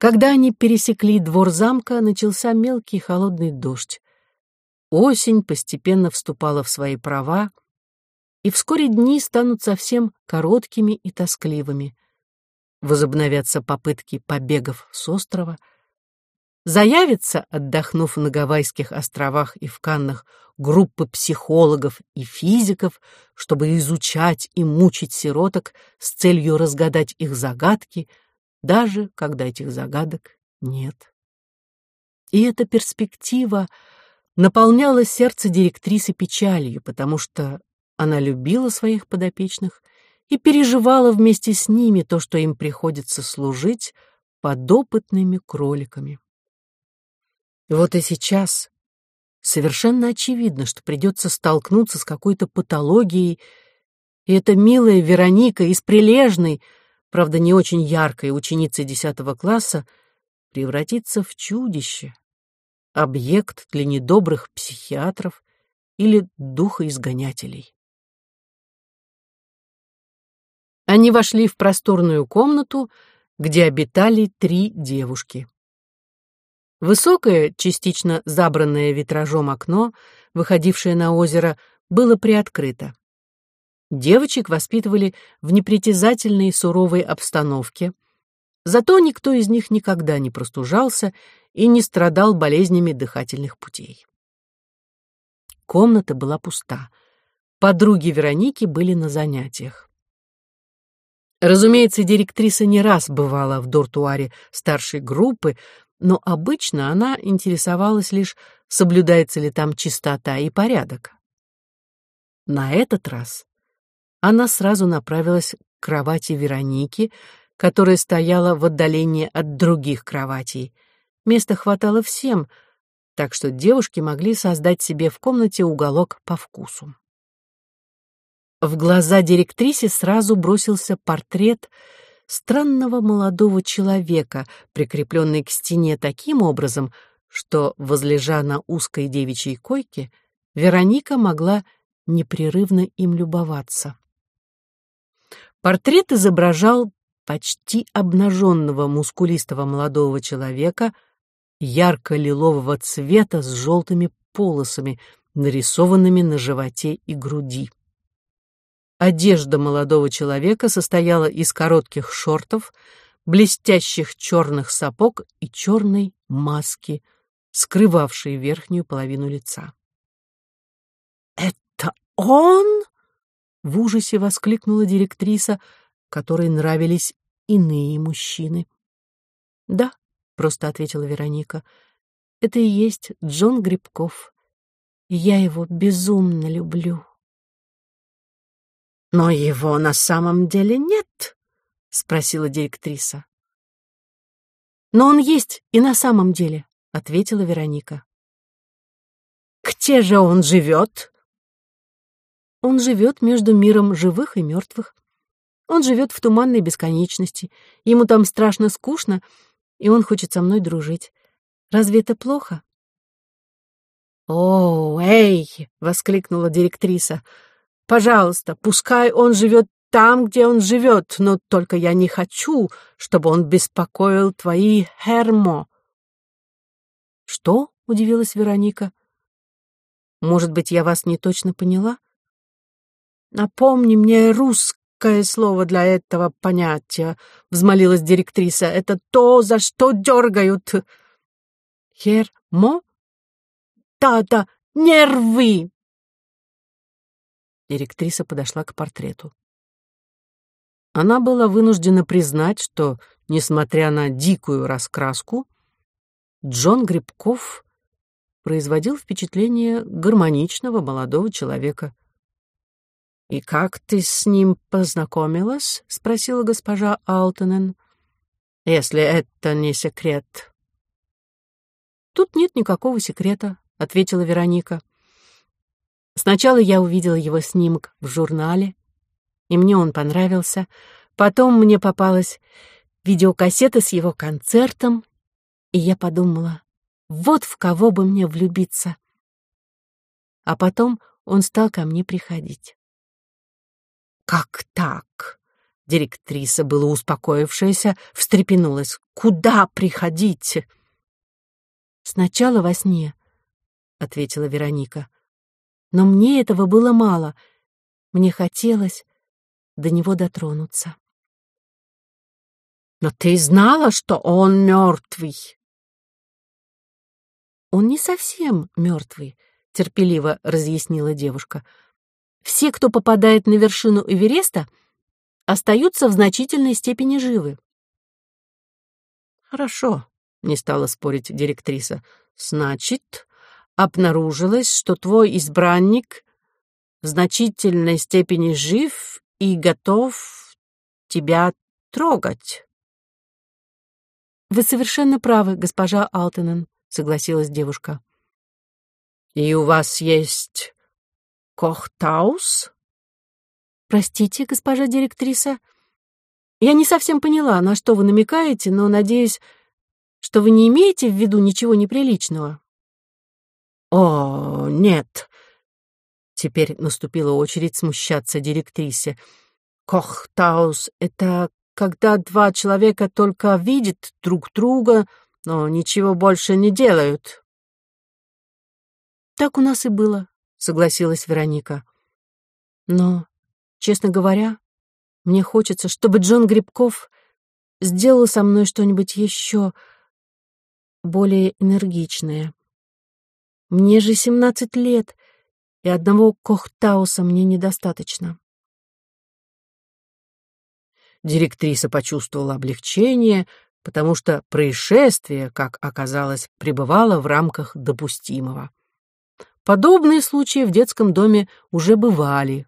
Когда они пересекли двор замка, начался мелкий холодный дождь. Осень постепенно вступала в свои права, и вскоре дни станут совсем короткими и тоскливыми. Возобновятся попытки побегов с острова. Заявится, отдохнув на Гавайских островах и в Каннах, группы психологов и физиков, чтобы изучать и мучить сироток с целью разгадать их загадки, даже когда этих загадок нет. И эта перспектива наполняла сердце директрисы печалью, потому что она любила своих подопечных и переживала вместе с ними то, что им приходится служить подопытными кроликами. Вот и сейчас совершенно очевидно, что придется столкнуться с какой-то патологией, и эта милая Вероника из прилежной, правда, не очень яркой ученицы десятого класса превратится в чудище, объект для недобрых психиатров или духоизгонятелей. Они вошли в просторную комнату, где обитали три девушки. Высокое, частично забранное витражом окно, выходившее на озеро, было приоткрыто. Девочек воспитывали в непритязательной суровой обстановке, зато никто из них никогда не простужался и не страдал болезнями дыхательных путей. Комната была пуста. Подруги Вероники были на занятиях. Разумеется, директриса не раз бывала в дортуаре старшей группы, но обычно она интересовалась лишь, соблюдается ли там чистота и порядок. На этот раз она сразу направилась к кровати Вероники, которая стояла в отдалении от других кроватей. Места хватало всем, так что девушки могли создать себе в комнате уголок по вкусу. В глаза директрисе сразу бросился портрет — странного молодого человека, прикрепленный к стене таким образом, что, возлежа на узкой девичьей койке, Вероника могла непрерывно им любоваться. Портрет изображал почти обнаженного мускулистого молодого человека ярко-лилового цвета с желтыми полосами, нарисованными на животе и груди. Одежда молодого человека состояла из коротких шортов, блестящих черных сапог и черной маски, скрывавшей верхнюю половину лица. «Это он?» — в ужасе воскликнула директриса, которой нравились иные мужчины. «Да», — просто ответила Вероника, — «это и есть Джон Грибков, я его безумно люблю». «Но его на самом деле нет?» — спросила директриса. «Но он есть и на самом деле», — ответила Вероника. «Где же он живет?» «Он живет между миром живых и мертвых. Он живет в туманной бесконечности. Ему там страшно скучно, и он хочет со мной дружить. Разве это плохо?» «О, эй!» — воскликнула директриса. Пожалуйста, пускай он живет там, где он живет, но только я не хочу, чтобы он беспокоил твои Хермо. Что? удивилась Вероника. Может быть, я вас не точно поняла? Напомни мне русское слово для этого понятия, взмолилась директриса. Это то, за что дергают. Хермо? Да-да, нервы. Директриса подошла к портрету. Она была вынуждена признать, что, несмотря на дикую раскраску, Джон Грибков производил впечатление гармоничного молодого человека. «И как ты с ним познакомилась?» — спросила госпожа Алтонен. «Если это не секрет». «Тут нет никакого секрета», — ответила Вероника. Сначала я увидела его снимок в журнале, и мне он понравился. Потом мне попалась видеокассета с его концертом, и я подумала, вот в кого бы мне влюбиться. А потом он стал ко мне приходить. «Как так?» — Директриса, было успокоившаяся, встрепенулась. «Куда приходить?» «Сначала во сне», — ответила Вероника. «Но мне этого было мало. Мне хотелось до него дотронуться». «Но ты знала, что он мертвый?» «Он не совсем мертвый», — терпеливо разъяснила девушка. «Все, кто попадает на вершину Эвереста, остаются в значительной степени живы». «Хорошо», — не стала спорить директриса. «Значит, обнаружилось, что твой избранник в значительной степени жив и готов тебя трогать». «Вы совершенно правы, госпожа Алтенен», — согласилась девушка. «И у вас есть Кохтаус?» «Простите, госпожа директриса, я не совсем поняла, на что вы намекаете, но надеюсь, что вы не имеете в виду ничего неприличного». «О, нет!» Теперь наступила очередь смущаться директрисе. «Кохтаус — это когда два человека только видят друг друга, но ничего больше не делают». «Так у нас и было», — согласилась Вероника. «Но, честно говоря, мне хочется, чтобы Джон Грибков сделал со мной что-нибудь еще более энергичное. Мне же семнадцать лет, и одного Кохтауса мне недостаточно». Директриса почувствовала облегчение, потому что происшествие, как оказалось, пребывало в рамках допустимого. Подобные случаи в детском доме уже бывали.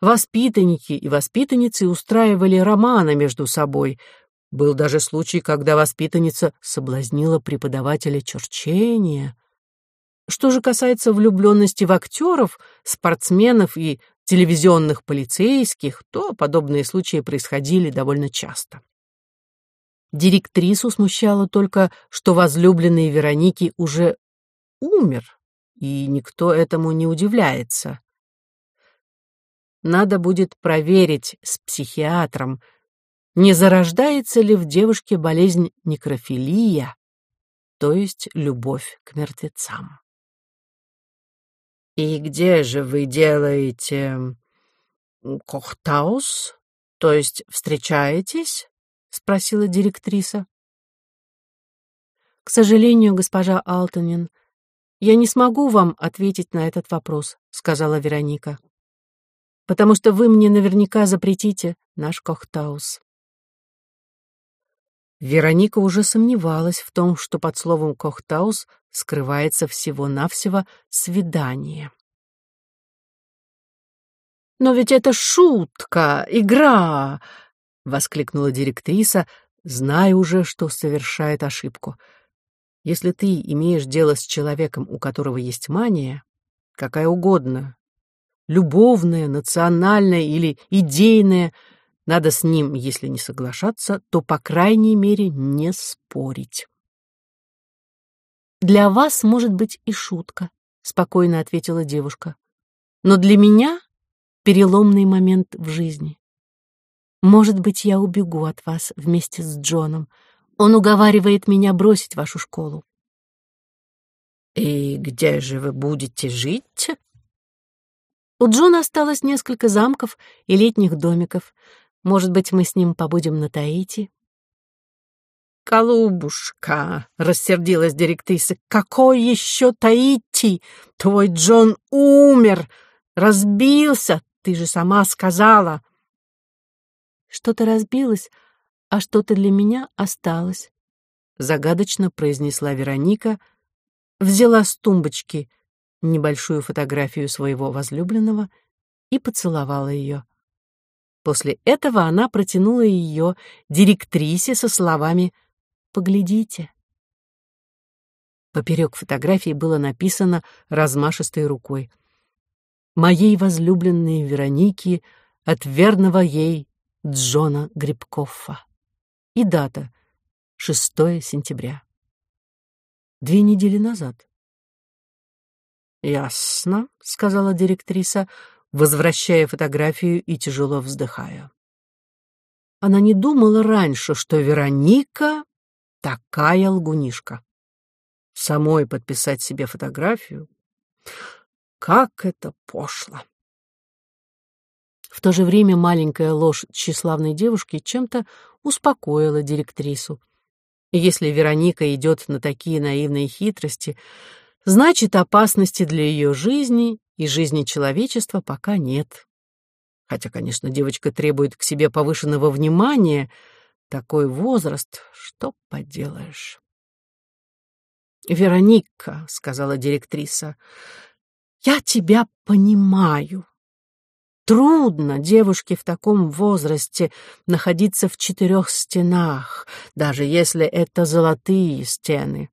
Воспитанники и воспитанницы устраивали романы между собой. Был даже случай, когда воспитанница соблазнила преподавателя черчения. Что же касается влюбленности в актеров, спортсменов и телевизионных полицейских, то подобные случаи происходили довольно часто. Директрису смущало только, что возлюбленный Вероники уже умер, и никто этому не удивляется. Надо будет проверить с психиатром, не зарождается ли в девушке болезнь некрофилия, то есть любовь к мертвецам. «И где же вы делаете кохтаус, то есть встречаетесь?» — спросила директриса. «К сожалению, госпожа Алтонин, я не смогу вам ответить на этот вопрос», — сказала Вероника, «потому что вы мне наверняка запретите наш кохтаус». Вероника уже сомневалась в том, что под словом «кохтаус» скрывается всего-навсего свидание. «Но ведь это шутка, игра!» — воскликнула директриса, зная уже, что совершает ошибку. «Если ты имеешь дело с человеком, у которого есть мания, какая угодно, любовная, национальная или идейная, надо с ним, если не соглашаться, то, по крайней мере, не спорить». «Для вас, может быть, и шутка», — спокойно ответила девушка. «Но для меня переломный момент в жизни. Может быть, я убегу от вас вместе с Джоном. Он уговаривает меня бросить вашу школу». «И где же вы будете жить?» У Джона осталось несколько замков и летних домиков. Может быть, мы с ним побудем на Таити. «Голубушка!» — рассердилась директриса. «Какой еще Таити? Твой Джон умер, разбился, ты же сама сказала». «Что-то разбилось, а что-то для меня осталось», — загадочно произнесла Вероника, взяла с тумбочки небольшую фотографию своего возлюбленного и поцеловала ее. После этого она протянула ее директрисе со словами Поглядите. Поперек фотографии было написано размашистой рукой. «Моей возлюбленной Вероники от верного ей Джона Грибкоффа». И дата — 6 сентября. Две недели назад. «Ясно», — сказала директриса, возвращая фотографию и тяжело вздыхая. она не думала раньше, что Вероника такая лгунишка. Самой подписать себе фотографию? Как это пошло! В то же время маленькая ложь тщеславной девушки чем-то успокоила директрису. Если Вероника идет на такие наивные хитрости, значит, опасности для ее жизни и жизни человечества пока нет. Хотя, конечно, девочка требует к себе повышенного внимания. Такой возраст, что поделаешь. «Вероника», — сказала директриса, — «я тебя понимаю. Трудно девушке в таком возрасте находиться в четырех стенах, даже если это золотые стены.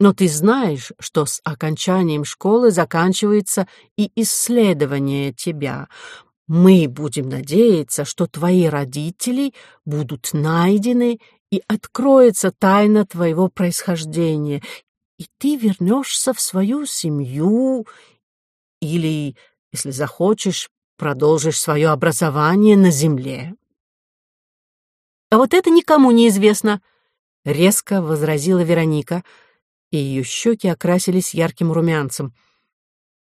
Но ты знаешь, что с окончанием школы заканчивается и исследование тебя. Мы будем надеяться, что твои родители будут найдены и откроется тайна твоего происхождения, и ты вернешься в свою семью или, если захочешь, продолжишь свое образование на земле. А вот это никому не известно, резко возразила Вероника, и ее щеки окрасились ярким румянцем.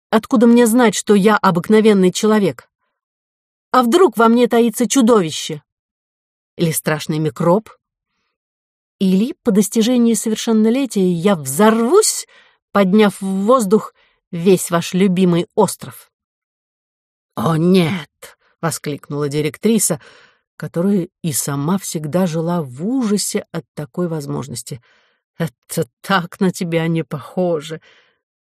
Откуда мне знать, что я обыкновенный человек? А вдруг во мне таится чудовище? Или страшный микроб? Или по достижении совершеннолетия я взорвусь, подняв в воздух весь ваш любимый остров? «О, нет!» — воскликнула директриса, которая и сама всегда жила в ужасе от такой возможности. «Это так на тебя не похоже,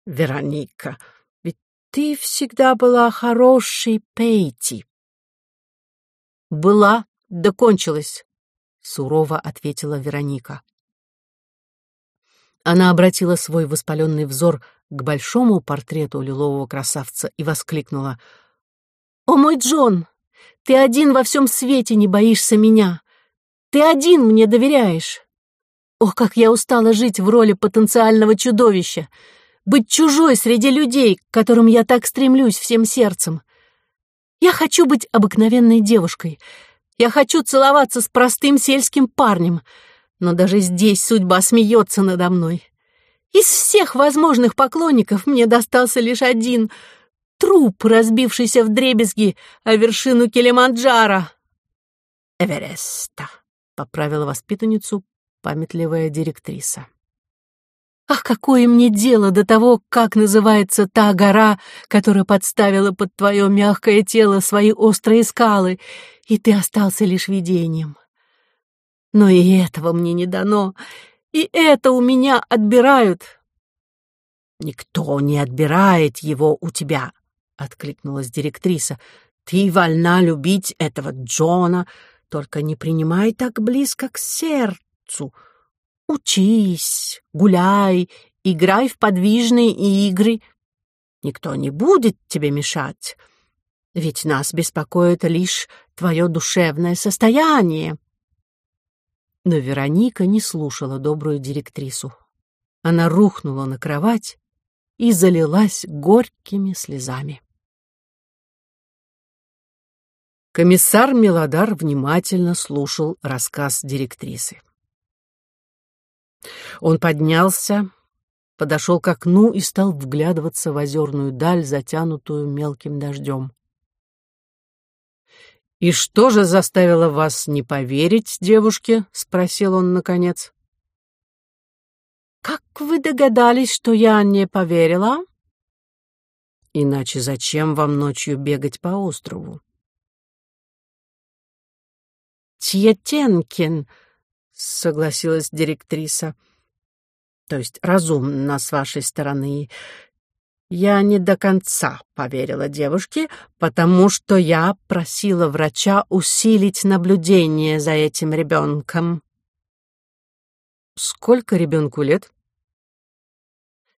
Вероника, ведь ты всегда была хорошей Пейти». «Была, да кончилась», — сурово ответила Вероника. Она обратила свой воспаленный взор к большому портрету лилового красавца и воскликнула — «О, мой Джон, ты один во всем свете не боишься меня. Ты один мне доверяешь. Ох, как я устала жить в роли потенциального чудовища, быть чужой среди людей, к которым я так стремлюсь всем сердцем. Я хочу быть обыкновенной девушкой. Я хочу целоваться с простым сельским парнем, но даже здесь судьба смеется надо мной. Из всех возможных поклонников мне достался лишь один — труп, разбившийся в дребезги о вершину Килиманджаро. «Эвереста», — поправила воспитанницу памятливая директриса. «Ах, какое мне дело до того, как называется та гора, которая подставила под твое мягкое тело свои острые скалы, и ты остался лишь видением. Но и этого мне не дано, и это у меня отбирают». «Никто не отбирает его у тебя», — откликнулась директриса. «Ты вольна любить этого Джона, только не принимай так близко к сердцу. Учись, гуляй, играй в подвижные игры. Никто не будет тебе мешать, ведь нас беспокоит лишь твое душевное состояние». Но Вероника не слушала добрую директрису. Она рухнула на кровать и залилась горькими слезами. Комиссар Мелодар внимательно слушал рассказ директрисы. Он поднялся, подошел к окну и стал вглядываться в озерную даль, затянутую мелким дождем. «И что же заставило вас не поверить девушке?» — спросил он наконец. «Как вы догадались, что я не поверила?» «Иначе зачем вам ночью бегать по острову?» Тьетенкин, согласилась директриса. То есть разумно с вашей стороны. Я не до конца поверила девушке, потому что я просила врача усилить наблюдение за этим ребенком. Сколько ребенку лет?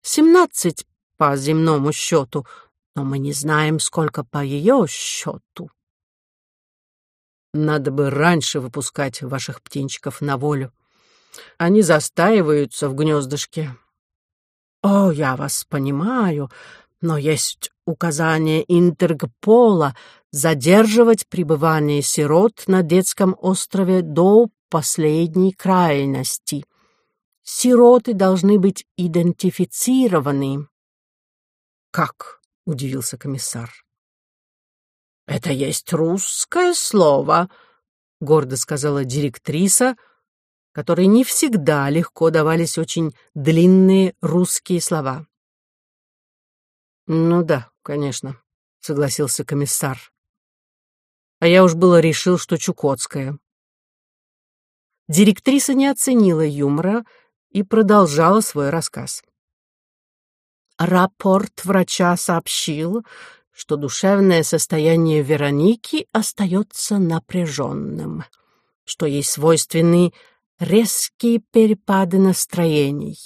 Семнадцать по земному счету, но мы не знаем, сколько по ее счету. Надо бы раньше выпускать ваших птенчиков на волю. Они застаиваются в гнездышке. О, я вас понимаю, но есть указание Интергпола задерживать пребывание сирот на детском острове до последней крайности. Сироты должны быть идентифицированы. «Как?» — удивился комиссар. «Это есть русское слово», — гордо сказала директриса, которой не всегда легко давались очень длинные русские слова. «Ну да, конечно», — согласился комиссар. «А я уж было решил, что Чукотская». Директриса не оценила юмора и продолжала свой рассказ. Рапорт врача сообщил, что душевное состояние Вероники остается напряженным, что ей свойственны резкие перепады настроений.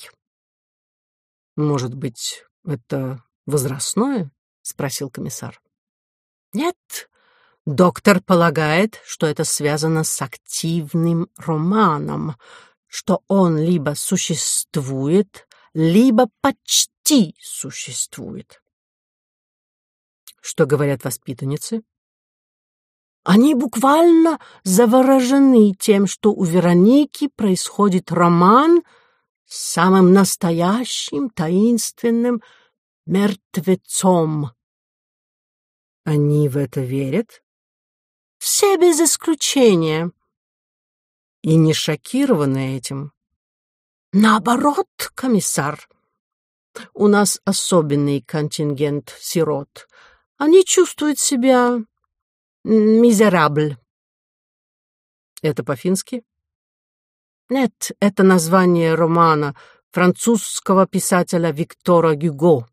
«Может быть, это возрастное?» — спросил комиссар. «Нет, доктор полагает, что это связано с активным романом, что он либо существует, либо почти существует. Что говорят воспитанницы? Они буквально заворожены тем, что у Вероники происходит роман с самым настоящим таинственным мертвецом. Они в это верят? Все без исключения. И не шокированы этим? Наоборот, комиссар. У нас особенный контингент сирот. Они чувствуют себя мизерабль. Это по-фински? Нет, это название романа французского писателя Виктора Гюго.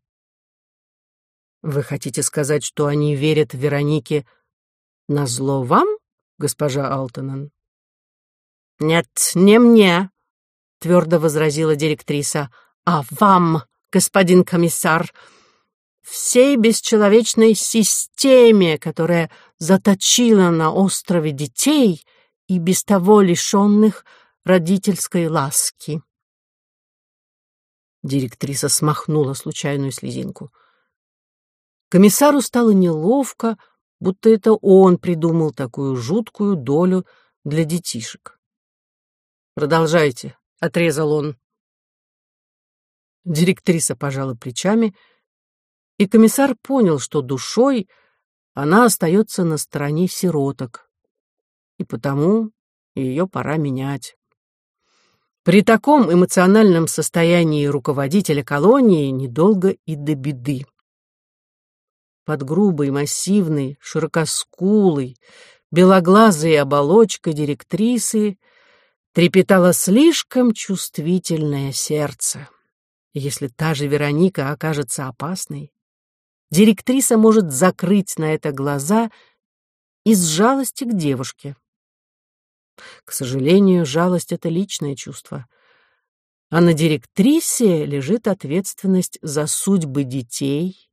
Вы хотите сказать, что они верят Веронике на зло вам, госпожа Алтонен? Нет, не мне, — твердо возразила директриса, — «а вам, господин комиссар, всей бесчеловечной системе, которая заточила на острове детей и без того лишенных родительской ласки». Директриса смахнула случайную слезинку. Комиссару стало неловко, будто это он придумал такую жуткую долю для детишек. «Продолжайте», — отрезал он. Директриса пожала плечами, и комиссар понял, что душой она остается на стороне сироток, и потому ее пора менять. При таком эмоциональном состоянии руководителя колонии недолго и до беды. Под грубой, массивной, широкоскулой, белоглазой оболочкой директрисы трепетало слишком чувствительное сердце. Если та же Вероника окажется опасной, директриса может закрыть на это глаза из жалости к девушке. К сожалению, жалость — это личное чувство. А на директрисе лежит ответственность за судьбы детей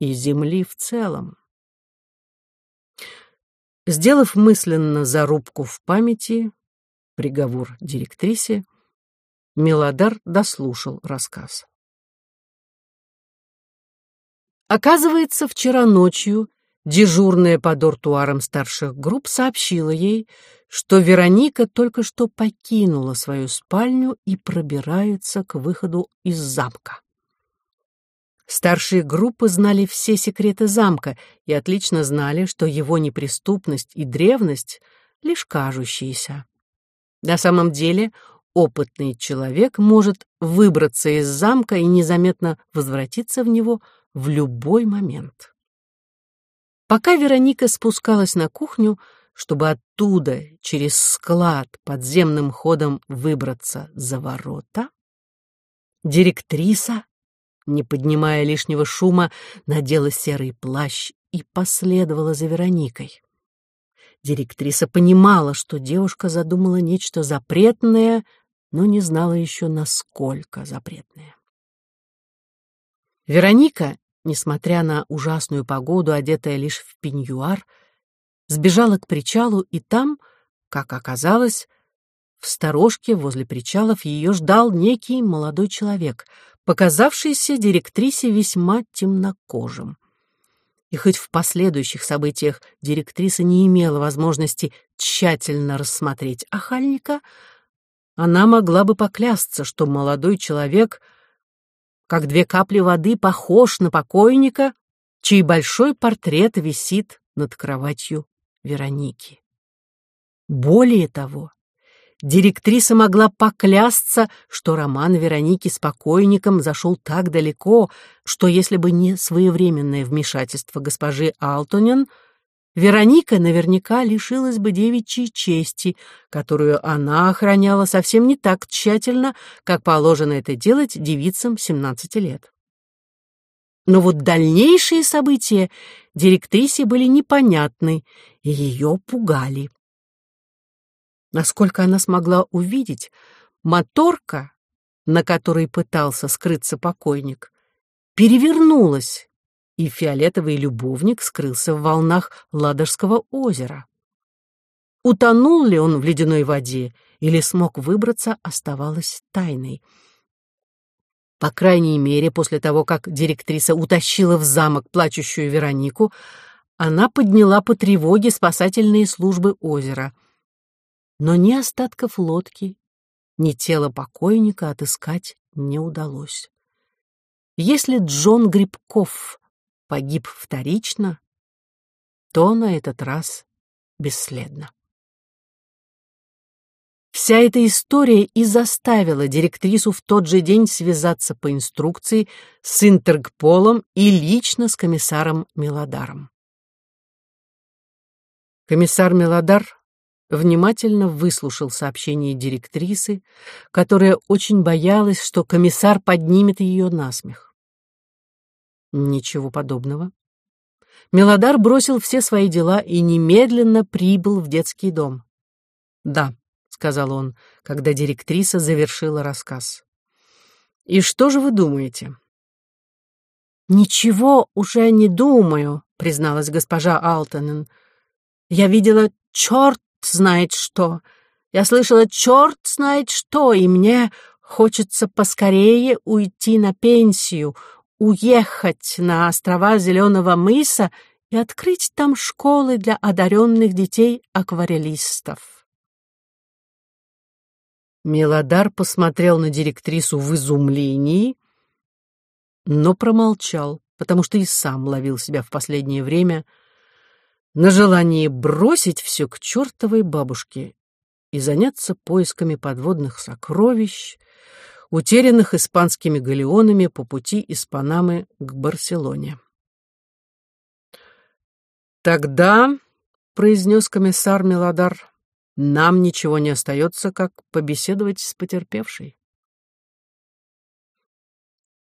и земли в целом. Сделав мысленно зарубку в памяти, приговор директрисе, Мелодар дослушал рассказ. Оказывается, вчера ночью дежурная по дортуарам старших групп сообщила ей, что Вероника только что покинула свою спальню и пробирается к выходу из замка. Старшие группы знали все секреты замка и отлично знали, что его неприступность и древность — лишь кажущиеся. На самом деле опытный человек может выбраться из замка и незаметно возвратиться в него в любой момент. Пока Вероника спускалась на кухню, чтобы оттуда через склад подземным ходом выбраться за ворота, директриса, не поднимая лишнего шума, надела серый плащ и последовала за Вероникой. Директриса понимала, что девушка задумала нечто запретное, но не знала еще, насколько запретное. Вероника, несмотря на ужасную погоду, одетая лишь в пеньюар, сбежала к причалу, и там, как оказалось, в сторожке возле причалов ее ждал некий молодой человек, показавшийся директрисе весьма темнокожим. И хоть в последующих событиях директриса не имела возможности тщательно рассмотреть охальника, она могла бы поклясться, что молодой человек, как две капли воды, похож на покойника, чей большой портрет висит над кроватью Вероники. Более того, директриса могла поклясться, что роман Вероники с покойником зашел так далеко, что если бы не своевременное вмешательство госпожи Алтонен, Вероника наверняка лишилась бы девичьей чести, которую она охраняла совсем не так тщательно, как положено это делать девицам 17 лет. Но вот дальнейшие события директрисе были непонятны и ее пугали. Насколько она смогла увидеть, моторка, на которой пытался скрыться покойник, перевернулась, и фиолетовый любовник скрылся в волнах Ладожского озера. Утонул ли он в ледяной воде или смог выбраться, оставалось тайной. По крайней мере, после того, как директриса утащила в замок плачущую Веронику, она подняла по тревоге спасательные службы озера — но ни остатков лодки, ни тела покойника отыскать не удалось. Если Джон Грибков погиб вторично, то на этот раз бесследно. Вся эта история и заставила директрису в тот же день связаться по инструкции с Интергполом и лично с комиссаром Мелодаром. Комиссар Мелодар внимательно выслушал сообщение директрисы, которая очень боялась, что комиссар поднимет ее на смех. Ничего подобного. Мелодар бросил все свои дела и немедленно прибыл в детский дом. «Да», — сказал он, когда директриса завершила рассказ. «И что же вы думаете?» «Ничего уже не думаю», — призналась госпожа Алтонен. «Я видела черт знает что. Я слышала черт знает что, и мне хочется поскорее уйти на пенсию, уехать на острова Зеленого мыса и открыть там школы для одаренных детей-акварелистов. Мелодар посмотрел на директрису в изумлении, но промолчал, потому что и сам ловил себя в последнее время — на желание бросить все к чертовой бабушке и заняться поисками подводных сокровищ, утерянных испанскими галеонами по пути из Панамы к Барселоне. «Тогда», — произнес комиссар Мелодар, — «нам ничего не остается, как побеседовать с потерпевшей».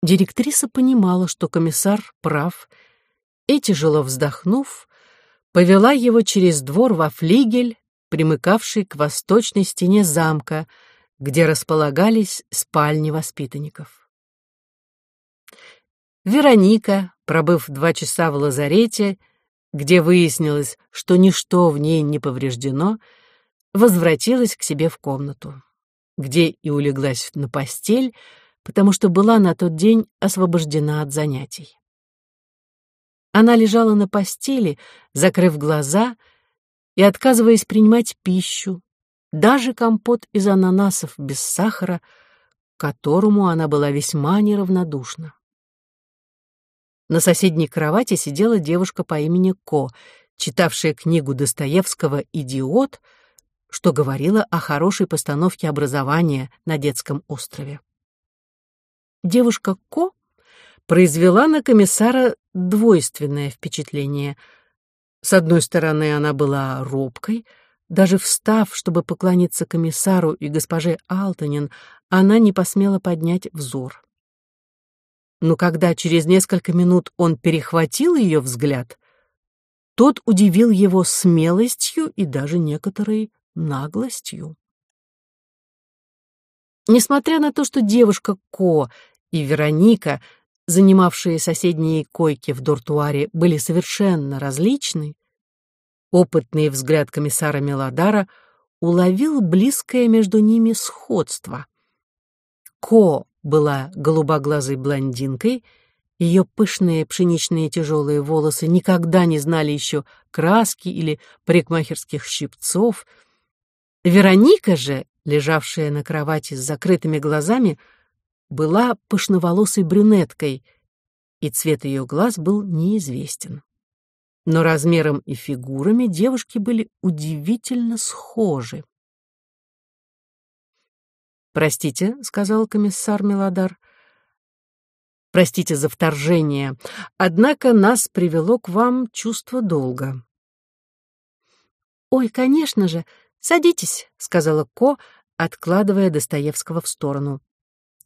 Директриса понимала, что комиссар прав, и, тяжело вздохнув, повела его через двор во флигель, примыкавший к восточной стене замка, где располагались спальни воспитанников. Вероника, пробыв два часа в лазарете, где выяснилось, что ничто в ней не повреждено, возвратилась к себе в комнату, где и улеглась на постель, потому что была на тот день освобождена от занятий. Она лежала на постели, закрыв глаза и отказываясь принимать пищу, даже компот из ананасов без сахара, к которому она была весьма неравнодушна. На соседней кровати сидела девушка по имени Ко, читавшая книгу Достоевского «Идиот», что говорило о хорошей постановке образования на детском острове. Девушка Ко произвела на комиссара двойственное впечатление. С одной стороны, она была робкой, даже встав, чтобы поклониться комиссару и госпоже Алтонин, она не посмела поднять взор. Но когда через несколько минут он перехватил ее взгляд, тот удивил его смелостью и даже некоторой наглостью. Несмотря на то, что девушка Ко и Вероника занимавшие соседние койки в дуртуаре, были совершенно различны, опытный взгляд комиссара Мелодара уловил близкое между ними сходство. Ко была голубоглазой блондинкой, Ее пышные пшеничные тяжелые волосы никогда не знали еще краски или парикмахерских щипцов. Вероника же, лежавшая на кровати с закрытыми глазами, была пышноволосой брюнеткой, и цвет ее глаз был неизвестен. Но размером и фигурами девушки были удивительно схожи. «Простите», — сказал комиссар Мелодар, — «простите за вторжение, однако нас привело к вам чувство долга». «Ой, конечно же, садитесь», — сказала Ко, откладывая Достоевского в сторону.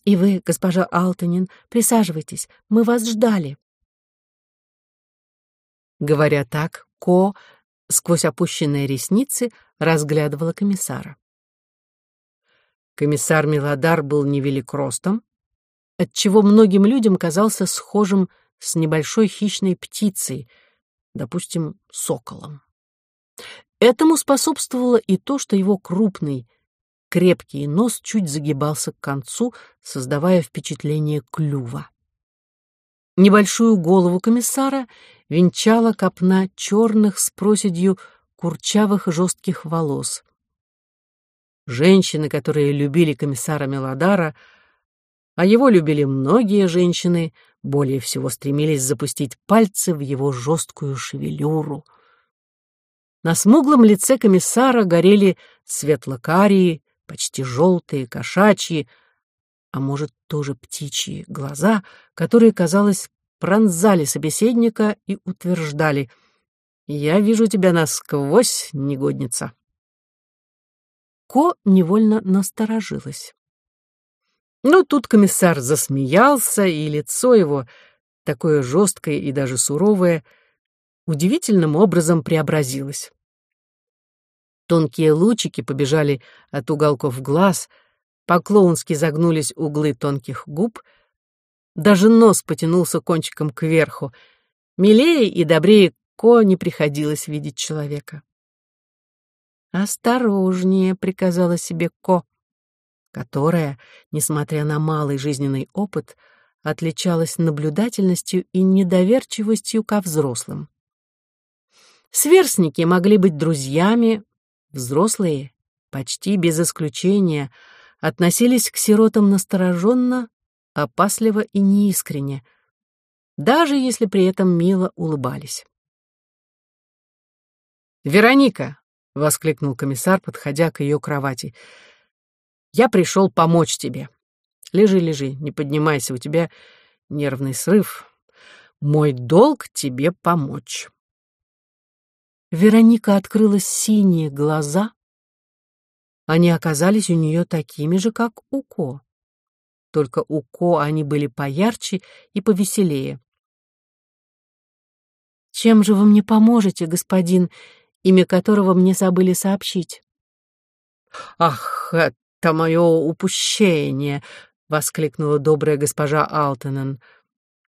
«И вы, госпожа Алтанин, присаживайтесь, мы вас ждали». Говоря так, Ко сквозь опущенные ресницы разглядывала комиссара. Комиссар Милодар был невелик ростом, отчего многим людям казался схожим с небольшой хищной птицей, допустим, соколом. Этому способствовало и то, что его крупный, крепкий нос чуть загибался к концу, создавая впечатление клюва. Небольшую голову комиссара венчала копна черных с проседью курчавых жестких волос. Женщины, которые любили комиссара Мелодара, а его любили многие женщины, более всего стремились запустить пальцы в его жесткую шевелюру. На смуглом лице комиссара горели светло-карие, почти желтые, кошачьи, а может, тоже птичьи глаза, которые, казалось, пронзали собеседника и утверждали «Я вижу тебя насквозь, негодница». Ко невольно насторожилась. Но тут комиссар засмеялся, и лицо его, такое жесткое и даже суровое, удивительным образом преобразилось. Тонкие лучики побежали от уголков глаз, по-клоунски загнулись углы тонких губ, даже нос потянулся кончиком кверху. Милее и добрее Ко не приходилось видеть человека. «Осторожнее», — приказала себе Ко, которая, несмотря на малый жизненный опыт, отличалась наблюдательностью и недоверчивостью ко взрослым. Сверстники могли быть друзьями, взрослые, почти без исключения, относились к сиротам настороженно, опасливо и неискренне, даже если при этом мило улыбались. «Вероника!» — воскликнул комиссар, подходя к ее кровати. «Я пришел помочь тебе. Лежи, лежи, не поднимайся, у тебя нервный срыв. Мой долг тебе помочь». Вероника открыла синие глаза. Они оказались у нее такими же, как у Ко. Только у Ко они были поярче и повеселее. «Чем же вы мне поможете, господин имя которого мне забыли сообщить. «Ах, это мое упущение!» — воскликнула добрая госпожа Алтенен.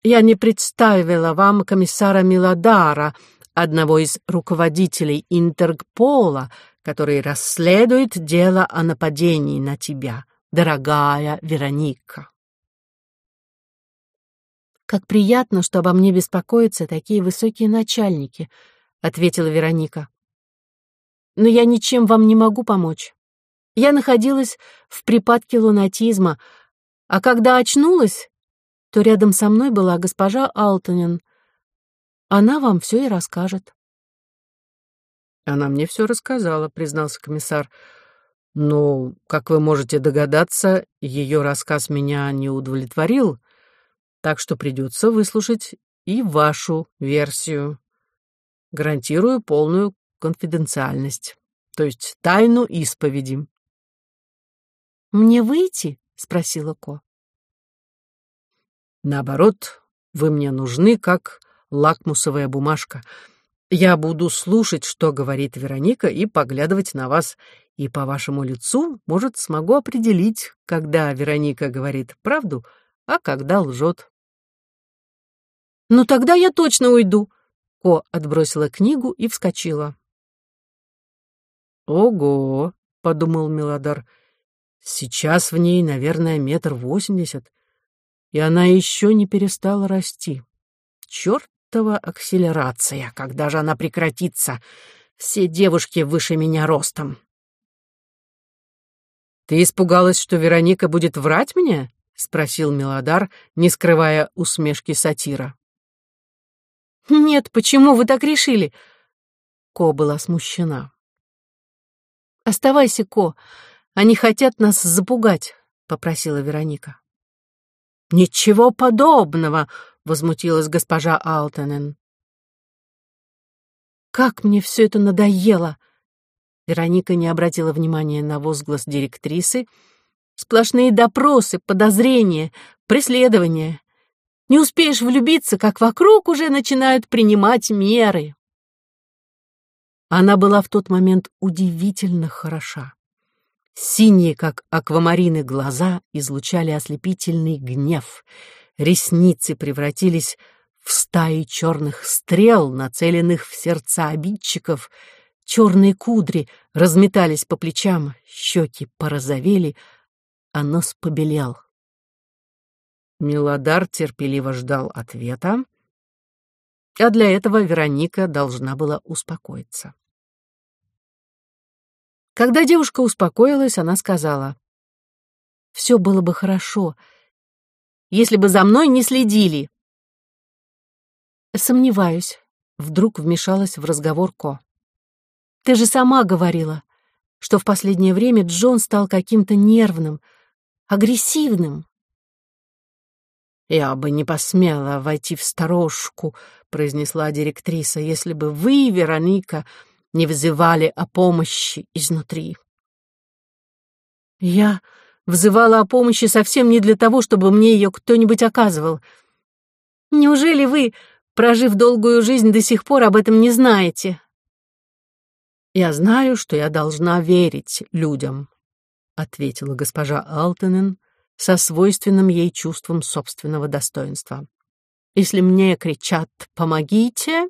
«Я не представила вам комиссара Милодара, одного из руководителей Интергпола, который расследует дело о нападении на тебя, дорогая Вероника». «Как приятно, что обо мне беспокоятся такие высокие начальники», — ответила Вероника но я ничем вам не могу помочь. Я находилась в припадке лунатизма, а когда очнулась, то рядом со мной была госпожа Алтонин. Она вам все и расскажет. Она мне все рассказала, признался комиссар. Но, как вы можете догадаться, ее рассказ меня не удовлетворил, так что придется выслушать и вашу версию. Гарантирую полную конфиденциальность, то есть тайну исповеди. «Мне выйти?» — спросила Ко. «Наоборот, вы мне нужны как лакмусовая бумажка. Я буду слушать, что говорит Вероника, и поглядывать на вас, и по вашему лицу, может, смогу определить, когда Вероника говорит правду, а когда лжет». «Ну тогда я точно уйду», — Ко отбросила книгу и вскочила. «Ого!» — подумал Милодар. «Сейчас в ней, наверное, метр восемьдесят. и она еще не перестала расти. Чертова акселерация, когда же она прекратится? Все девушки выше меня ростом. «Ты испугалась, что Вероника будет врать мне?» — спросил Мелодар, не скрывая усмешки сатира. «Нет, почему вы так решили?» Ко была смущена. «Оставайся, Ко. Они хотят нас запугать», — попросила Вероника. «Ничего подобного!» — возмутилась госпожа Алтенен. «Как мне все это надоело!» Вероника не обратила внимания на возглас директрисы. «Сплошные допросы, подозрения, преследования. Не успеешь влюбиться, как вокруг уже начинают принимать меры». Она была в тот момент удивительно хороша. Синие, как аквамарины, глаза излучали ослепительный гнев. Ресницы превратились в стаи черных стрел, нацеленных в сердца обидчиков. Черные кудри разметались по плечам, щеки порозовели, а нос побелел. Милодар терпеливо ждал ответа, а для этого Вероника должна была успокоиться. Когда девушка успокоилась, она сказала, «Все было бы хорошо, если бы за мной не следили». «Сомневаюсь», — вдруг вмешалась в разговор Ко. «Ты же сама говорила, что в последнее время Джон стал каким-то нервным, агрессивным». «Я бы не посмела войти в сторожку», — произнесла директриса, «если бы вы, Вероника, не взывали о помощи изнутри. Я взывала о помощи совсем не для того, чтобы мне ее кто-нибудь оказывал. Неужели вы, прожив долгую жизнь, до сих пор об этом не знаете? Я знаю, что я должна верить людям, ответила госпожа Алтенен со свойственным ей чувством собственного достоинства. Если мне кричат «помогите»,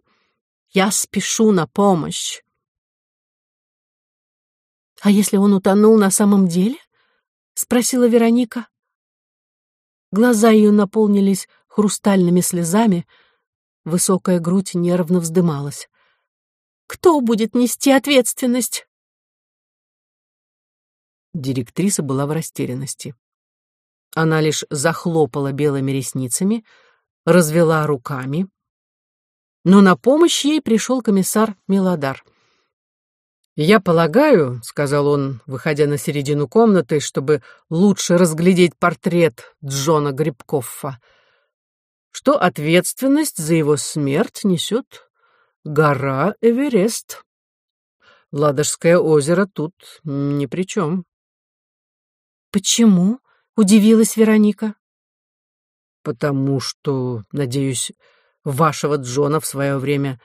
я спешу на помощь. «А если он утонул на самом деле?» — спросила Вероника. Глаза ее наполнились хрустальными слезами, высокая грудь нервно вздымалась. «Кто будет нести ответственность?» Директриса была в растерянности. Она лишь захлопала белыми ресницами, развела руками. Но на помощь ей пришел комиссар Мелодар — «Я полагаю», — сказал он, выходя на середину комнаты, чтобы лучше разглядеть портрет Джона Грибкоффа, что ответственность за его смерть несет гора Эверест. Ладожское озеро тут ни при чем. «Почему?» — удивилась Вероника. «Потому что, надеюсь, вашего Джона в свое время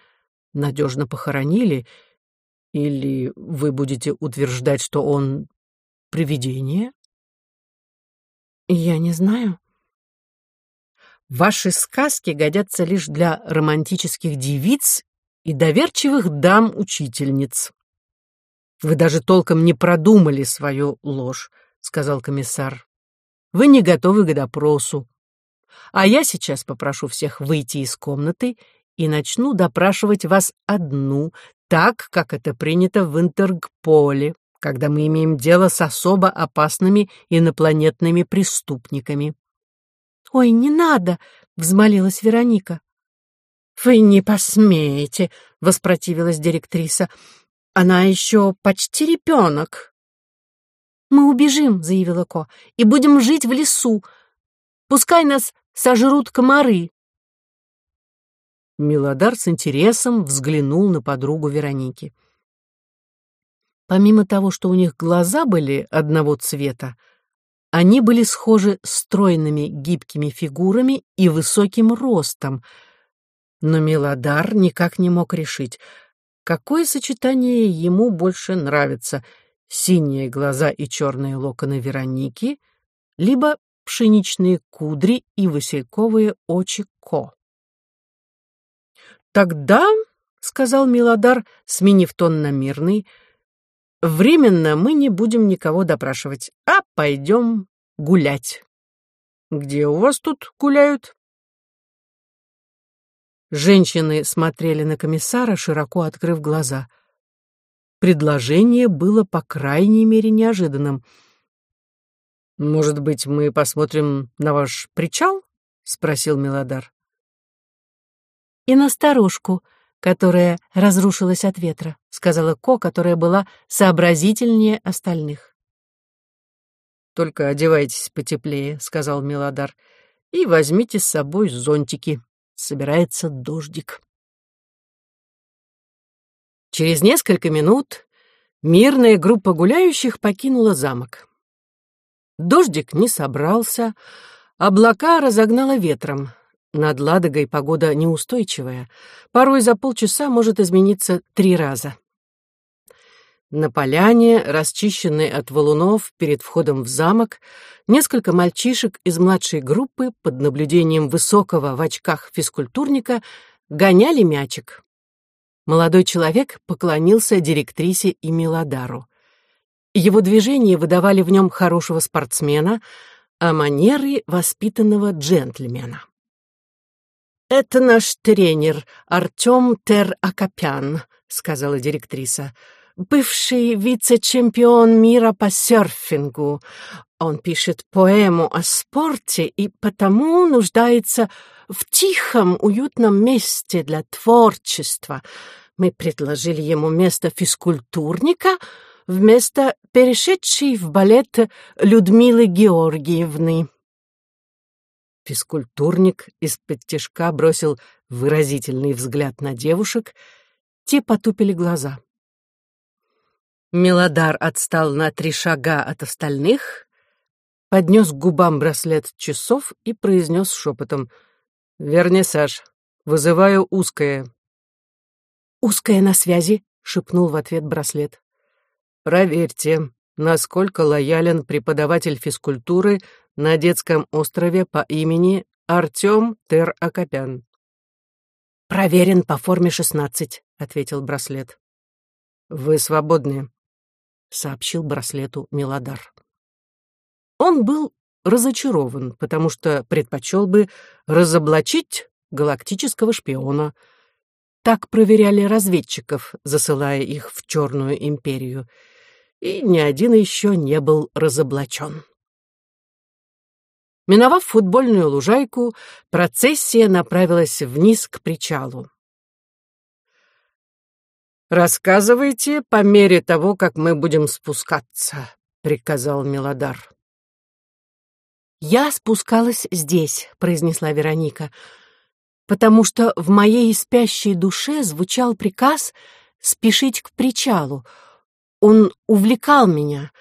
надежно похоронили, — или вы будете утверждать, что он привидение? Я не знаю. Ваши сказки годятся лишь для романтических девиц и доверчивых дам-учительниц. Вы даже толком не продумали свою ложь, сказал комиссар. Вы не готовы к допросу. А я сейчас попрошу всех выйти из комнаты и начну допрашивать вас одну, так, как это принято в Интергполе, когда мы имеем дело с особо опасными инопланетными преступниками. «Ой, не надо!» — взмолилась Вероника. «Вы не посмеете!» — воспротивилась директриса. «Она еще почти ребенок!» «Мы убежим», — заявила Ко, — «и будем жить в лесу. Пускай нас сожрут комары». Милодар с интересом взглянул на подругу Вероники. Помимо того, что у них глаза были одного цвета, они были схожи стройными гибкими фигурами и высоким ростом. Но Милодар никак не мог решить, какое сочетание ему больше нравится — синие глаза и черные локоны Вероники, либо пшеничные кудри и васильковые очи Ко. «Тогда», — сказал Милодар, сменив тон на мирный, — «временно мы не будем никого допрашивать, а пойдем гулять. Где у вас тут гуляют?» Женщины смотрели на комиссара, широко открыв глаза. Предложение было, по крайней мере, неожиданным. «Может быть, мы посмотрим на ваш причал?» — спросил Мелодар. «И на старушку, которая разрушилась от ветра», — сказала Ко, которая была сообразительнее остальных. «Только одевайтесь потеплее», — сказал Мелодар, — «и возьмите с собой зонтики. Собирается дождик». Через несколько минут мирная группа гуляющих покинула замок. Дождик не собрался, облака разогнало ветром. Над Ладогой погода неустойчивая. Порой за полчаса может измениться три раза. На поляне, расчищенной от валунов перед входом в замок, несколько мальчишек из младшей группы под наблюдением высокого в очках физкультурника гоняли мячик. Молодой человек поклонился директрисе и Милодару. Его движения выдавали в нем хорошего спортсмена, а манеры воспитанного джентльмена. «Это наш тренер Артем Тер-Акопян», — сказала директриса бывший вице-чемпион мира по серфингу. Он пишет поэму о спорте и потому нуждается в тихом, уютном месте для творчества. Мы предложили ему место физкультурника вместо перешедшей в балет Людмилы Георгиевны. Физкультурник из-под тяжка бросил выразительный взгляд на девушек, те потупили глаза. Мелодар отстал на три шага от остальных, поднес к губам браслет часов и произнес шепотом «Вернисаж, вызываю узкое». «Узкое на связи», — шепнул в ответ браслет. «Проверьте, насколько лоялен преподаватель физкультуры на детском острове по имени Артем Тер-Акопян». «Проверен по форме шестнадцать», — ответил браслет. «Вы свободны», сообщил браслету Милодар. Он был разочарован, потому что предпочел бы разоблачить галактического шпиона. Так проверяли разведчиков, засылая их в Черную империю. И ни один еще не был разоблачен. Миновав футбольную лужайку, процессия направилась вниз к причалу. «Рассказывайте по мере того, как мы будем спускаться», — приказал Мелодар. «Я спускалась здесь», — произнесла Вероника, «потому что в моей спящей душе звучал приказ спешить к причалу. Он увлекал меня.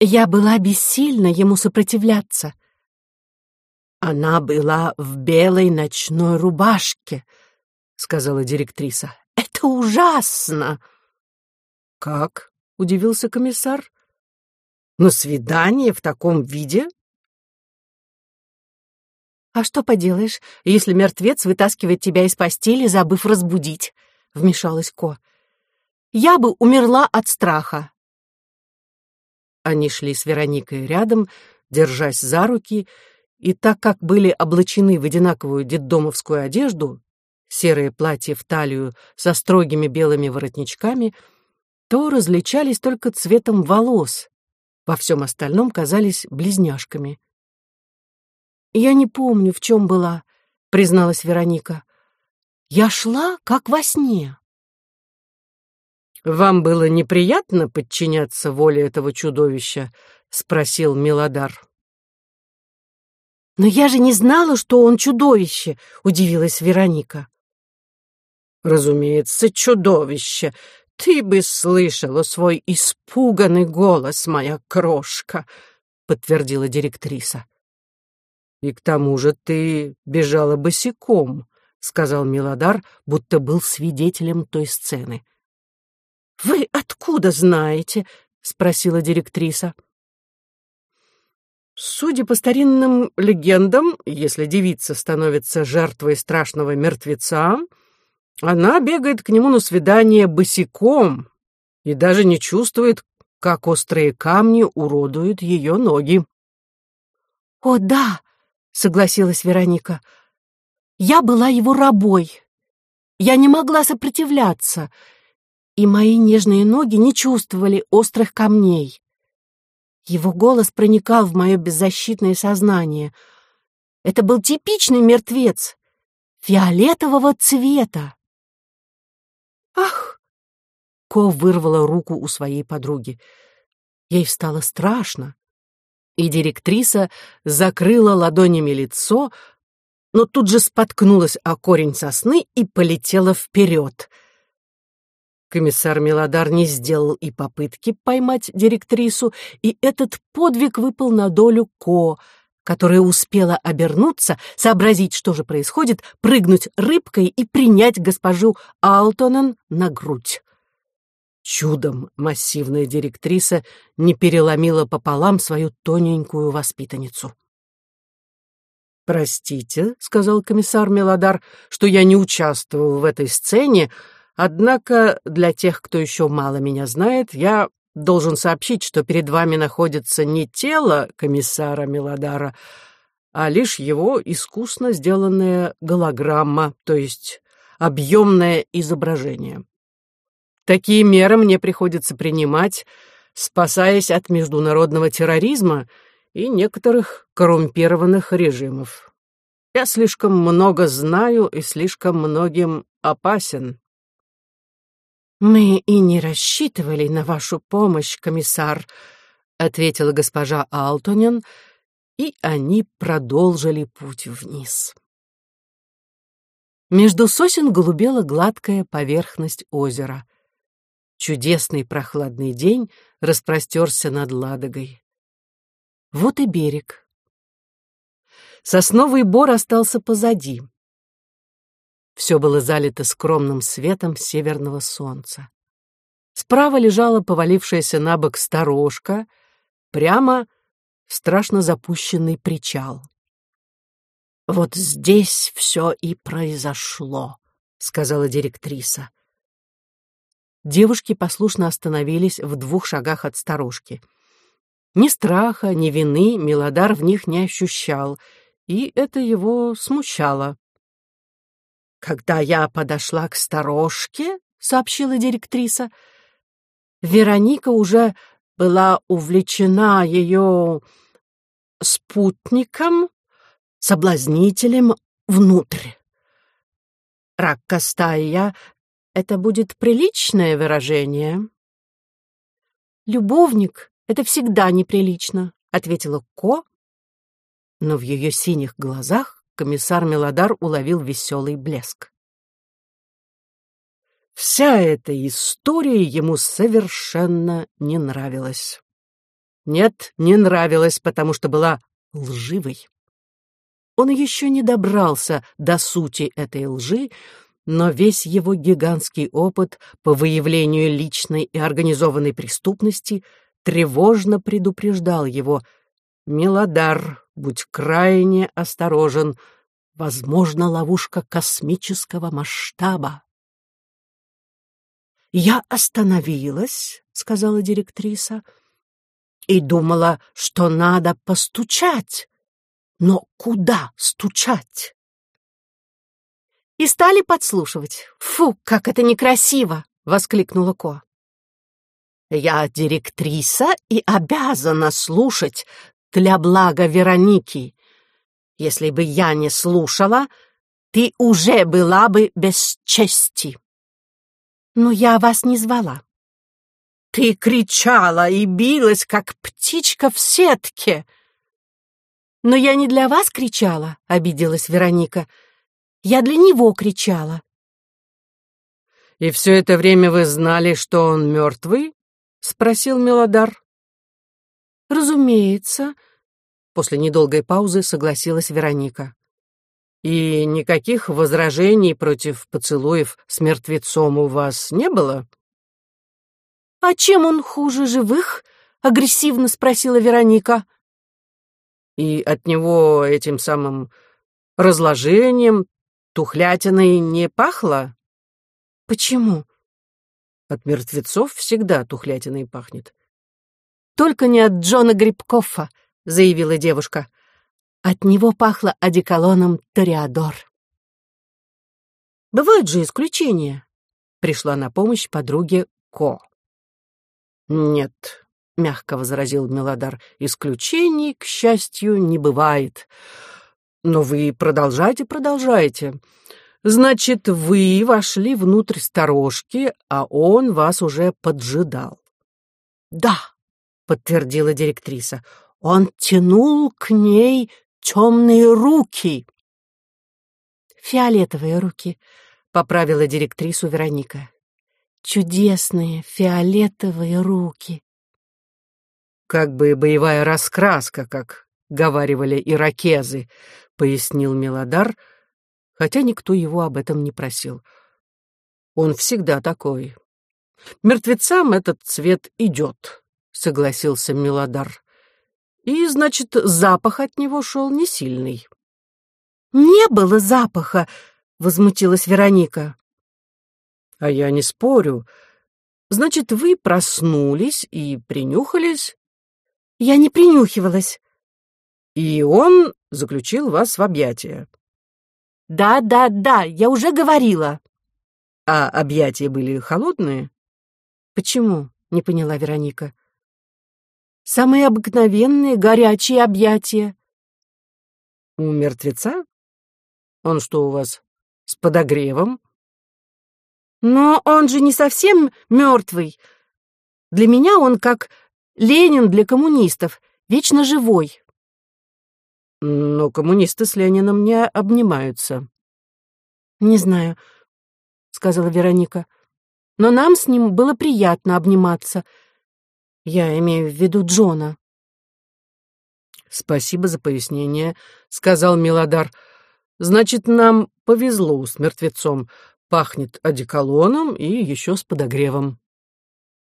Я была бессильна ему сопротивляться». «Она была в белой ночной рубашке», — сказала директриса. Это ужасно!» «Как?» — удивился комиссар. «На свидание в таком виде?» «А что поделаешь, если мертвец вытаскивает тебя из постели, забыв разбудить?» — вмешалась Ко. «Я бы умерла от страха». Они шли с Вероникой рядом, держась за руки, и так как были облачены в одинаковую детдомовскую одежду, серое платье в талию со строгими белыми воротничками, то различались только цветом волос, во всем остальном казались близняшками. «Я не помню, в чем была», — призналась Вероника. «Я шла, как во сне». «Вам было неприятно подчиняться воле этого чудовища?» — спросил Милодар. «Но я же не знала, что он чудовище», — удивилась Вероника. Разумеется, чудовище. Ты бы слышала свой испуганный голос, моя крошка, подтвердила директриса. И к тому же ты бежала босиком, сказал Милодар, будто был свидетелем той сцены. Вы откуда знаете? спросила директриса. Судя по старинным легендам, если девица становится жертвой страшного мертвеца, она бегает к нему на свидание босиком и даже не чувствует, как острые камни уродуют ее ноги. «О, да!» согласилась Вероника. Я была его рабой. Я не могла сопротивляться, и мои нежные ноги не чувствовали острых камней. Его голос проникал в мое беззащитное сознание. Это был типичный мертвец, фиолетового цвета. «Ах!» — Ко вырвала руку у своей подруги. Ей стало страшно, и директриса закрыла ладонями лицо, но тут же споткнулась о корень сосны и полетела вперед. Комиссар Мелодар не сделал и попытки поймать директрису, и этот подвиг выпал на долю Ко, которая успела обернуться, сообразить, что же происходит, прыгнуть рыбкой и принять госпожу Алтонен на грудь. Чудом массивная директриса не переломила пополам свою тоненькую воспитанницу. «Простите», — сказал комиссар Мелодар, — «что я не участвовал в этой сцене, однако для тех, кто еще мало меня знает, я должен сообщить, что перед вами находится не тело комиссара Мелодара, а лишь его искусно сделанная голограмма, то есть объемное изображение. Такие меры мне приходится принимать, спасаясь от международного терроризма и некоторых коррумпированных режимов. Я слишком много знаю и слишком многим опасен. «Мы и не рассчитывали на вашу помощь, комиссар», — ответила госпожа Алтонен, и они продолжили путь вниз. Между сосен голубела гладкая поверхность озера. Чудесный прохладный день распростерся над Ладогой. Вот и берег. Сосновый бор остался позади. Все было залито скромным светом северного солнца. Справа лежала повалившаяся на бок сторожка, прямо страшно запущенный причал. «Вот здесь все и произошло», — сказала директриса. Девушки послушно остановились в двух шагах от сторожки. Ни страха, ни вины Милодар в них не ощущал, и это его смущало. «Когда я подошла к сторожке», — сообщила директриса, Вероника уже была увлечена ее спутником, соблазнителем внутрь. Раккостая это будет приличное выражение. «Любовник — это всегда неприлично», — ответила Ко, но в ее синих глазах комиссар Мелодар уловил веселый блеск. Вся эта история ему совершенно не нравилась. Нет, не нравилась, потому что была лживой. Он еще не добрался до сути этой лжи, но весь его гигантский опыт по выявлению личной и организованной преступности тревожно предупреждал его «Мелодар, будь крайне осторожен, возможно, ловушка космического масштаба». «Я остановилась», — сказала директриса, — «и думала, что надо постучать. Но куда стучать?» и стали подслушивать. «Фу, как это некрасиво!» — воскликнула Ко. «Я директриса и обязана слушать для блага Вероники. Если бы я не слушала, ты уже была бы без чести». «Но я вас не звала». «Ты кричала и билась, как птичка в сетке». «Но я не для вас кричала», — обиделась Вероника. Я для него кричала. «И все это время вы знали, что он мертвый?» — спросил Мелодар. «Разумеется», — после недолгой паузы согласилась Вероника. «И никаких возражений против поцелуев с мертвецом у вас не было?» «А чем он хуже живых?» — агрессивно спросила Вероника. «И от него этим самым разложением, Тухлятиной не пахло? Почему? От мертвецов всегда тухлятиной пахнет. Только не от Джона Грибкоффа, заявила девушка. От него пахло одеколоном Тореадор. Бывают же исключения. Пришла на помощь подруге Ко. Нет, мягко возразил Мелодар, исключений, к счастью, не бывает. Но вы продолжайте, продолжайте. Значит, вы вошли внутрь сторожки, а он вас уже поджидал. Да, подтвердила директриса. Он тянул к ней темные руки. Фиолетовые руки, поправила директрису Вероника. Чудесные фиолетовые руки. Как бы боевая раскраска, как говаривали иракезы, пояснил Мелодар, хотя никто его об этом не просил. Он всегда такой. Мертвецам этот цвет идет, согласился Мелодар. И, значит, запах от него шел не сильный. «Не было запаха!» — возмутилась Вероника. «А я не спорю. Значит, вы проснулись и принюхались?» «Я не принюхивалась». «И он заключил вас в объятия?» «Да, да, да, я уже говорила». «А объятия были холодные?» «Почему?» — не поняла Вероника. Самые обыкновенные горячие объятия. У мертвеца? Он что у вас, с подогревом? Но он же не совсем мертвый. Для меня он как Ленин для коммунистов, вечно живой. Но коммунисты с Лениным не обнимаются. Не знаю, сказала Вероника. Но нам с ним было приятно обниматься — я имею в виду Джона. Спасибо за пояснение, сказал Милодар. Значит, нам повезло с мертвецом. Пахнет одеколоном и еще с подогревом.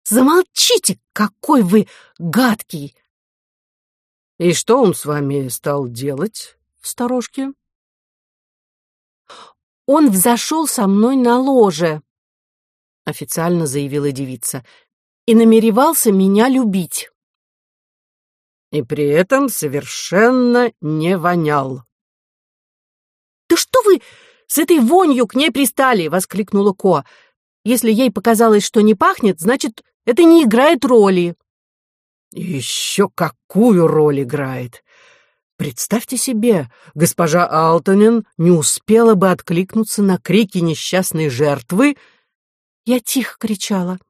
Замолчите, какой вы гадкий! И что он с вами стал делать в сторожке? Он взошел со мной на ложе, официально заявила девица и намеревался меня любить. И при этом совершенно не вонял. «Да что вы с этой вонью к ней пристали!» — воскликнула Ко. «Если ей показалось, что не пахнет, значит, это не играет роли». «Еще какую роль играет!» Представьте себе, госпожа Алтонен не успела бы откликнуться на крики несчастной жертвы. Я тихо кричала. —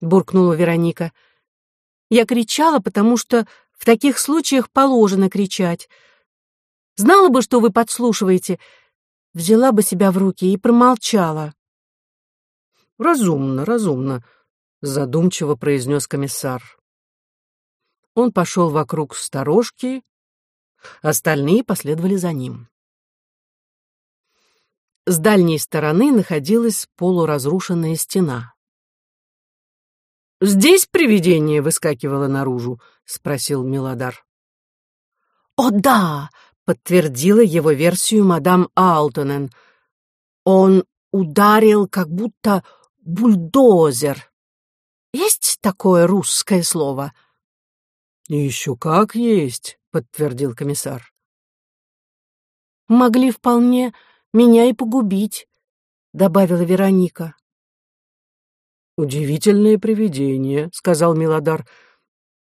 буркнула Вероника. «Я кричала, потому что в таких случаях положено кричать. Знала бы, что вы подслушиваете, взяла бы себя в руки и промолчала». «Разумно, разумно», — задумчиво произнес комиссар. Он пошел вокруг сторожки, остальные последовали за ним. С дальней стороны находилась полуразрушенная стена. «Здесь привидение выскакивало наружу?» — спросил Милодар. «О да!» — подтвердила его версию мадам Алтонен. «Он ударил, как будто бульдозер. Есть такое русское слово?» «Еще как есть», — подтвердил комиссар. «Могли вполне меня и погубить», — добавила Вероника. «Удивительное привидение», — сказал Милодар.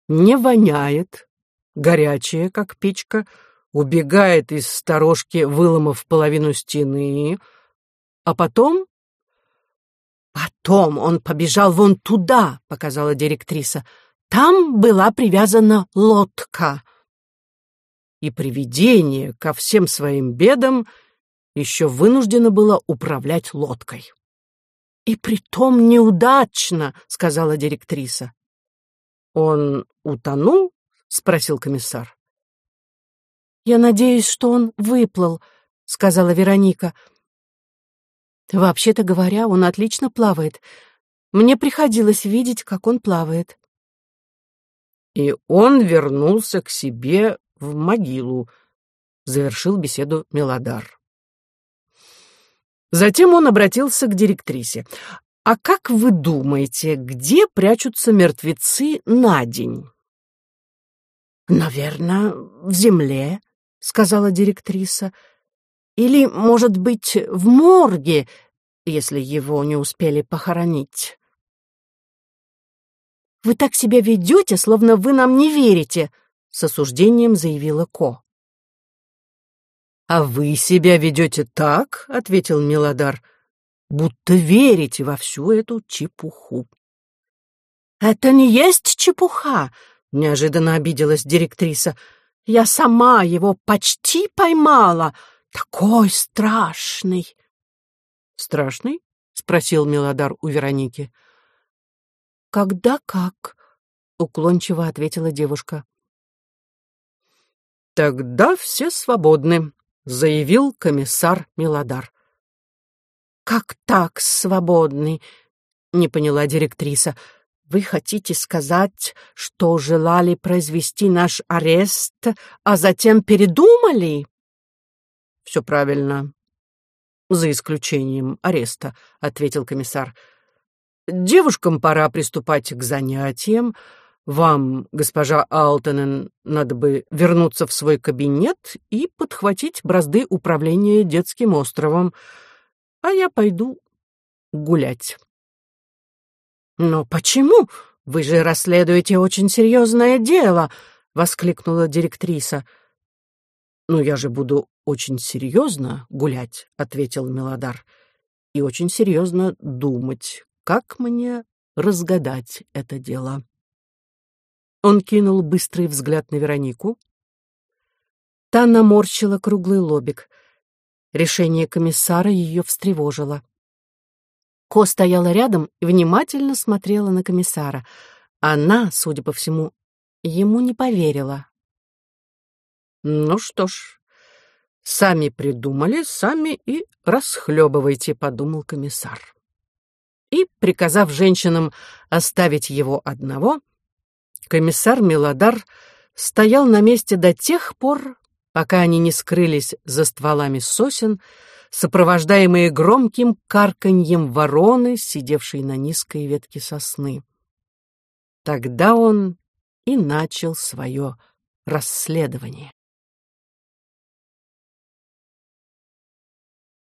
«Не воняет, горячее, как печка, убегает из сторожки, выломав половину стены, а потом...» «Потом он побежал вон туда», — показала директриса. «Там была привязана лодка». И привидение ко всем своим бедам еще вынуждено было управлять лодкой. «И притом неудачно», — сказала директриса. «Он утонул?» — спросил комиссар. «Я надеюсь, что он выплыл», — сказала Вероника. «Вообще-то говоря, он отлично плавает. Мне приходилось видеть, как он плавает». «И он вернулся к себе в могилу», — завершил беседу Мелодар. Затем он обратился к директрисе. «А как вы думаете, где прячутся мертвецы на день?» «Наверное, в земле», — сказала директриса. «Или, может быть, в морге, если его не успели похоронить». «Вы так себя ведете, словно вы нам не верите», — с осуждением заявила Ко. «А вы себя ведете так», — ответил Милодар, — «будто верите во всю эту чепуху». «Это не есть чепуха», — неожиданно обиделась директриса. «Я сама его почти поймала. Такой страшный». «Страшный?» — спросил Милодар у Вероники. «Когда как?» — уклончиво ответила девушка. «Тогда все свободны», — заявил комиссар Милодар. «Как так свободный?» — не поняла директриса. «Вы хотите сказать, что желали произвести наш арест, а затем передумали?» «Все правильно. За исключением ареста», — ответил комиссар. «Девушкам пора приступать к занятиям, вам, госпожа Алтонен, надо бы вернуться в свой кабинет и подхватить бразды управления детским островом, а я пойду гулять. «Но почему? Вы же расследуете очень серьезное дело!» — воскликнула директриса. «Ну, я же буду очень серьезно гулять», — ответил Мелодар, «и очень серьезно думать, как мне разгадать это дело». Он кинул быстрый взгляд на Веронику. Та наморщила круглый лобик. Решение комиссара ее встревожило. Ко стояла рядом и внимательно смотрела на комиссара. Она, судя по всему, ему не поверила. «Ну что ж, сами придумали, сами и расхлебывайте», — подумал комиссар. И, приказав женщинам оставить его одного, — Комиссар Милодар стоял на месте до тех пор, пока они не скрылись за стволами сосен, сопровождаемые громким карканьем вороны, сидевшей на низкой ветке сосны. Тогда он и начал свое расследование.